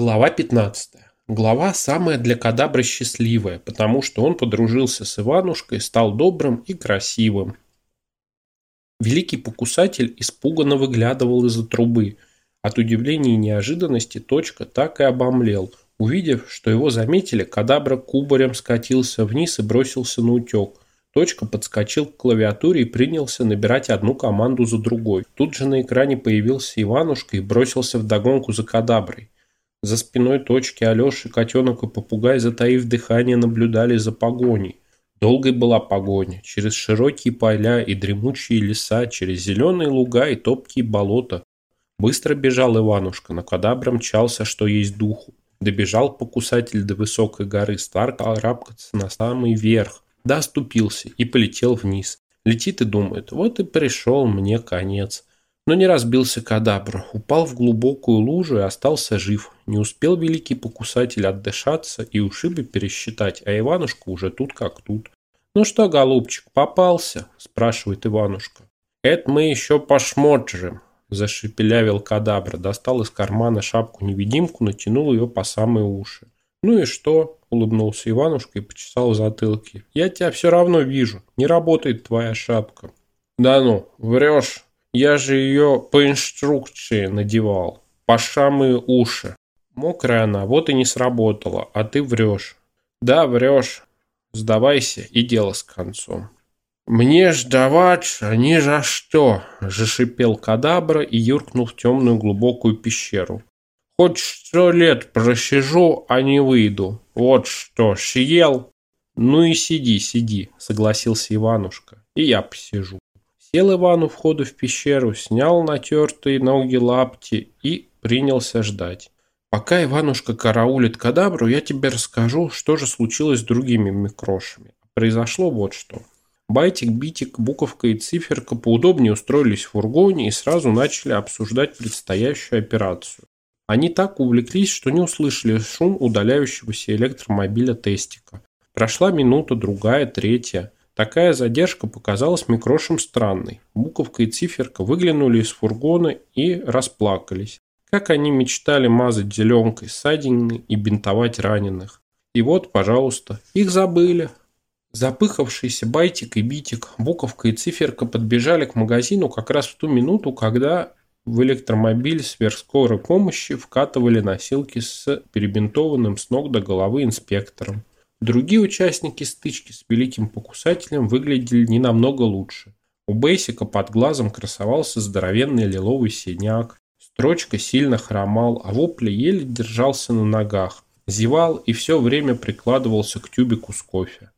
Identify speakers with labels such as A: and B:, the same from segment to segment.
A: Глава 15. Глава самая для Кадабры счастливая, потому что он подружился с Иванушкой, стал добрым и красивым. Великий покусатель испуганно выглядывал из-за трубы. От удивления и неожиданности точка так и обомлел. Увидев, что его заметили, Кадабра кубарем скатился вниз и бросился на утек. Точка подскочил к клавиатуре и принялся набирать одну команду за другой. Тут же на экране появился Иванушка и бросился в догонку за Кадаброй. За спиной точки Алеши, котенок и попугай, затаив дыхание, наблюдали за погоней. Долгой была погоня, через широкие поля и дремучие леса, через зеленые луга и топкие болота. Быстро бежал Иванушка, на кадабра мчался, что есть духу. Добежал покусатель до высокой горы, стал карабкаться на самый верх. Да оступился и полетел вниз. Летит и думает, вот и пришел мне конец но не разбился кадабр, упал в глубокую лужу и остался жив. Не успел великий покусатель отдышаться и ушибы пересчитать, а Иванушка уже тут как тут. «Ну что, голубчик, попался?» – спрашивает Иванушка. «Это мы еще посмотрим», – зашепелявил кадабр, достал из кармана шапку-невидимку, натянул ее по самые уши. «Ну и что?» – улыбнулся Иванушка и почесал затылки. «Я тебя все равно вижу, не работает твоя шапка». «Да ну, врешь!» Я же ее по инструкции надевал, по самые уши. Мокрая она, вот и не сработала, а ты врешь. Да, врешь. Сдавайся, и дело с концом. «Мне сдаваться ни за что!» – зашипел кадабра и юркнул в темную глубокую пещеру. «Хоть сто лет просижу, а не выйду. Вот что, съел?» «Ну и сиди, сиди», – согласился Иванушка. «И я посижу». Сел Иван у входа в пещеру, снял натертые ноги лапти и принялся ждать. Пока Иванушка караулит кадабру, я тебе расскажу, что же случилось с другими микрошами. Произошло вот что. Байтик, битик, буковка и циферка поудобнее устроились в фургоне и сразу начали обсуждать предстоящую операцию. Они так увлеклись, что не услышали шум удаляющегося электромобиля Тестика. Прошла минута, другая, третья. Такая задержка показалась микрошам странной. Буковка и циферка выглянули из фургона и расплакались. Как они мечтали мазать зеленкой ссадины и бинтовать раненых. И вот, пожалуйста, их забыли. Запыхавшийся Байтик и Битик, Буковка и Циферка подбежали к магазину как раз в ту минуту, когда в электромобиль сверхскорой помощи вкатывали носилки с перебинтованным с ног до головы инспектором. Другие участники стычки с великим покусателем выглядели не намного лучше. У Бейсика под глазом красовался здоровенный лиловый синяк. Строчка сильно хромал, а вопли еле держался на ногах. Зевал и все время прикладывался к тюбику с кофе.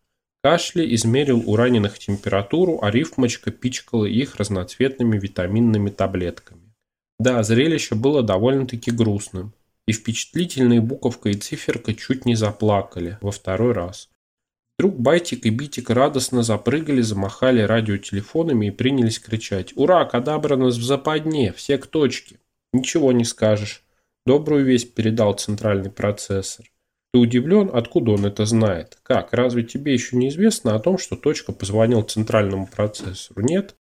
A: Кашля измерил у раненых температуру, а рифмочка пичкала их разноцветными витаминными таблетками. Да, зрелище было довольно-таки грустным и впечатлительные буковка и циферка чуть не заплакали во второй раз. Вдруг Байтик и Битик радостно запрыгали, замахали радиотелефонами и принялись кричать «Ура, кадабра нас в западне, все к точке!» Ничего не скажешь. Добрую весть передал центральный процессор. Ты удивлен, откуда он это знает? Как, разве тебе еще не известно о том, что точка позвонил центральному процессору? Нет?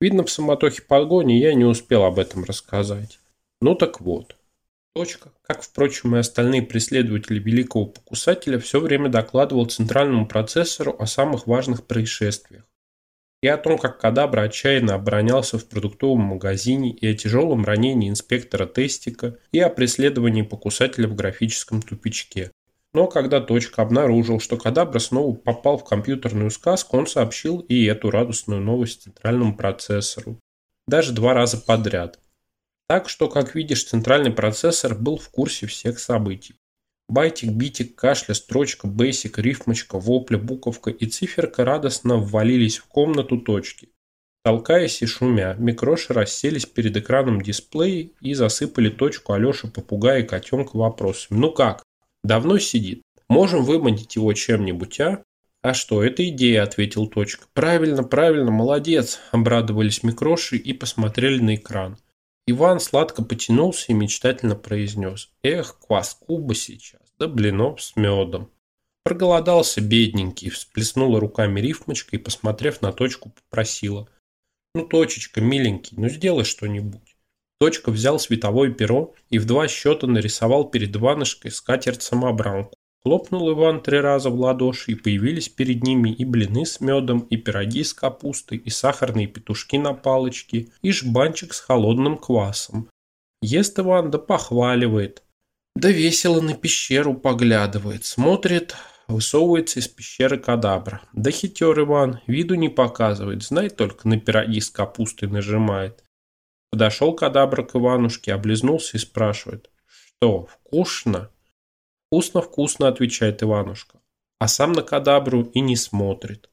A: Видно, в самотохе погони я не успел об этом рассказать. Ну так вот. Точка, как, впрочем, и остальные преследователи великого покусателя, все время докладывал центральному процессору о самых важных происшествиях. И о том, как Кадабра отчаянно оборонялся в продуктовом магазине, и о тяжелом ранении инспектора Тестика, и о преследовании покусателя в графическом тупичке. Но когда Точка обнаружил, что Кадабра снова попал в компьютерную сказку, он сообщил и эту радостную новость центральному процессору. Даже два раза подряд – так что, как видишь, центральный процессор был в курсе всех событий. Байтик, битик, кашля, строчка, бейсик, рифмочка, вопля, буковка и циферка радостно ввалились в комнату точки. Толкаясь и шумя, микроши расселись перед экраном дисплея и засыпали точку Алеши, попугая и котенка вопросами. «Ну как? Давно сидит? Можем выманить его чем-нибудь, а?» «А что, это идея», — ответил точка. «Правильно, правильно, молодец», — обрадовались микроши и посмотрели на экран. Иван сладко потянулся и мечтательно произнес. Эх, кваску бы сейчас, да блинов с медом. Проголодался бедненький, всплеснула руками рифмочка и, посмотрев на точку, попросила. Ну, точечка, миленький, ну сделай что-нибудь. Точка взял световое перо и в два счета нарисовал перед Иванушкой скатерть-самобранку. Хлопнул Иван три раза в ладоши, и появились перед ними и блины с медом, и пироги с капустой, и сахарные петушки на палочке, и жбанчик с холодным квасом. Ест Иван да похваливает. Да весело на пещеру поглядывает, смотрит, высовывается из пещеры кадабра. Да хитер Иван, виду не показывает, знает только на пироги с капустой нажимает. Подошел кадабра к Иванушке, облизнулся и спрашивает. Что, вкусно? «Вкусно-вкусно», – отвечает Иванушка, а сам на кадабру и не смотрит.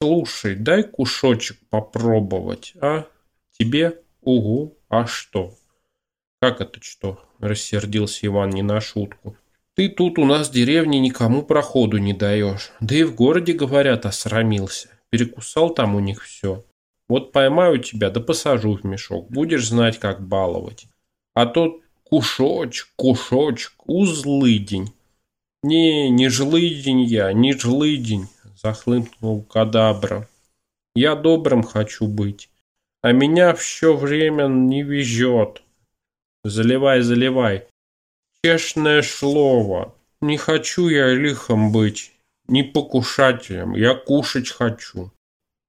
A: «Слушай, дай кусочек попробовать, а? Тебе? Угу, а что?» «Как это что?» – рассердился Иван не на шутку. «Ты тут у нас в деревне никому проходу не даешь. Да и в городе, говорят, осрамился. Перекусал там у них все. Вот поймаю тебя, да посажу в мешок. Будешь знать, как баловать. А то Кушочек, кушочек, узлыдень. Не, не жлыдень я, не жлыдень, захлынул кадабра. Я добрым хочу быть, а меня все время не везет. Заливай, заливай. Честное слово, не хочу я лихом быть, не покушателем, я кушать хочу.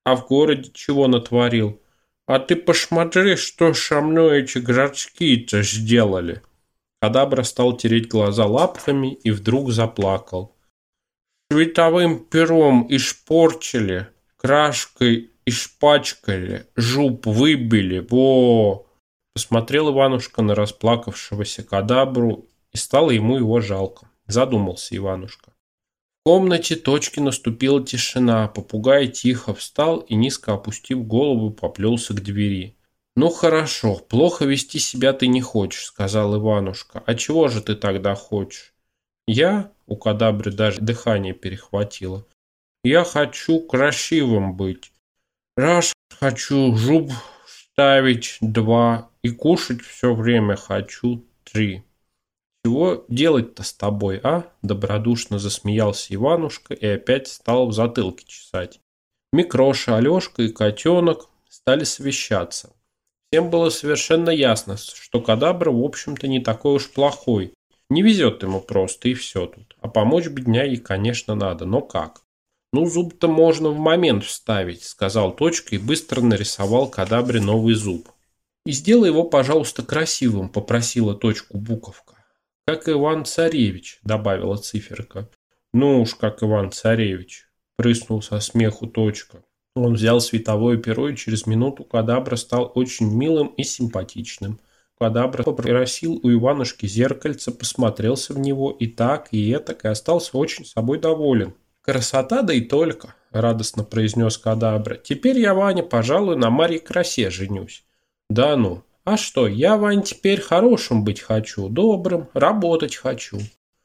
A: А в городе чего натворил? А ты посмотри, что со мной эти городские-то сделали. Кадабра стал тереть глаза лапками и вдруг заплакал. Световым пером испорчили, крашкой испачкали, жуп выбили, во! Посмотрел Иванушка на расплакавшегося кадабру, и стало ему его жалко. Задумался Иванушка комнате точки наступила тишина. Попугай тихо встал и, низко опустив голову, поплелся к двери. «Ну хорошо, плохо вести себя ты не хочешь», — сказал Иванушка. «А чего же ты тогда хочешь?» «Я?» — у кадабры даже дыхание перехватило. «Я хочу красивым быть. Раз хочу зуб ставить два и кушать все время хочу три». «Чего делать-то с тобой, а?» – добродушно засмеялся Иванушка и опять стал в затылке чесать. Микроша, Алешка и котенок стали совещаться. Всем было совершенно ясно, что Кадабра, в общем-то, не такой уж плохой. Не везет ему просто, и все тут. А помочь бедняге, конечно, надо, но как? «Ну, зуб-то можно в момент вставить», – сказал Точка и быстро нарисовал Кадабре новый зуб. «И сделай его, пожалуйста, красивым», – попросила Точку Буковка. «Как Иван-Царевич», — добавила циферка. «Ну уж, как Иван-Царевич», — прыснул со смеху точка. Он взял световое перо, и через минуту Кадабра стал очень милым и симпатичным. Кадабра попросил у Иванушки зеркальце, посмотрелся в него и так, и этак, и остался очень собой доволен. «Красота, да и только», — радостно произнес Кадабра. «Теперь я, Ваня, пожалуй, на Марье Красе женюсь». «Да ну, а что, я, Вань, теперь хорошим быть хочу, добрым, работать хочу.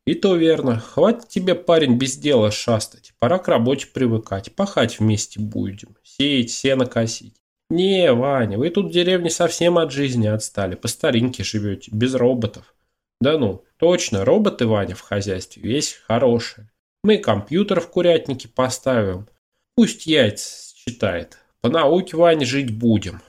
A: И то верно. Хватит тебе, парень, без дела шастать. Пора к работе привыкать. Пахать вместе будем. Сеять, сено косить. Не, Ваня, вы тут в деревне совсем от жизни отстали. По старинке живете, без роботов. Да ну, точно, роботы, Ваня, в хозяйстве весь хорошие. Мы компьютер в курятнике поставим. Пусть яйца считает. По науке, Ваня, жить будем.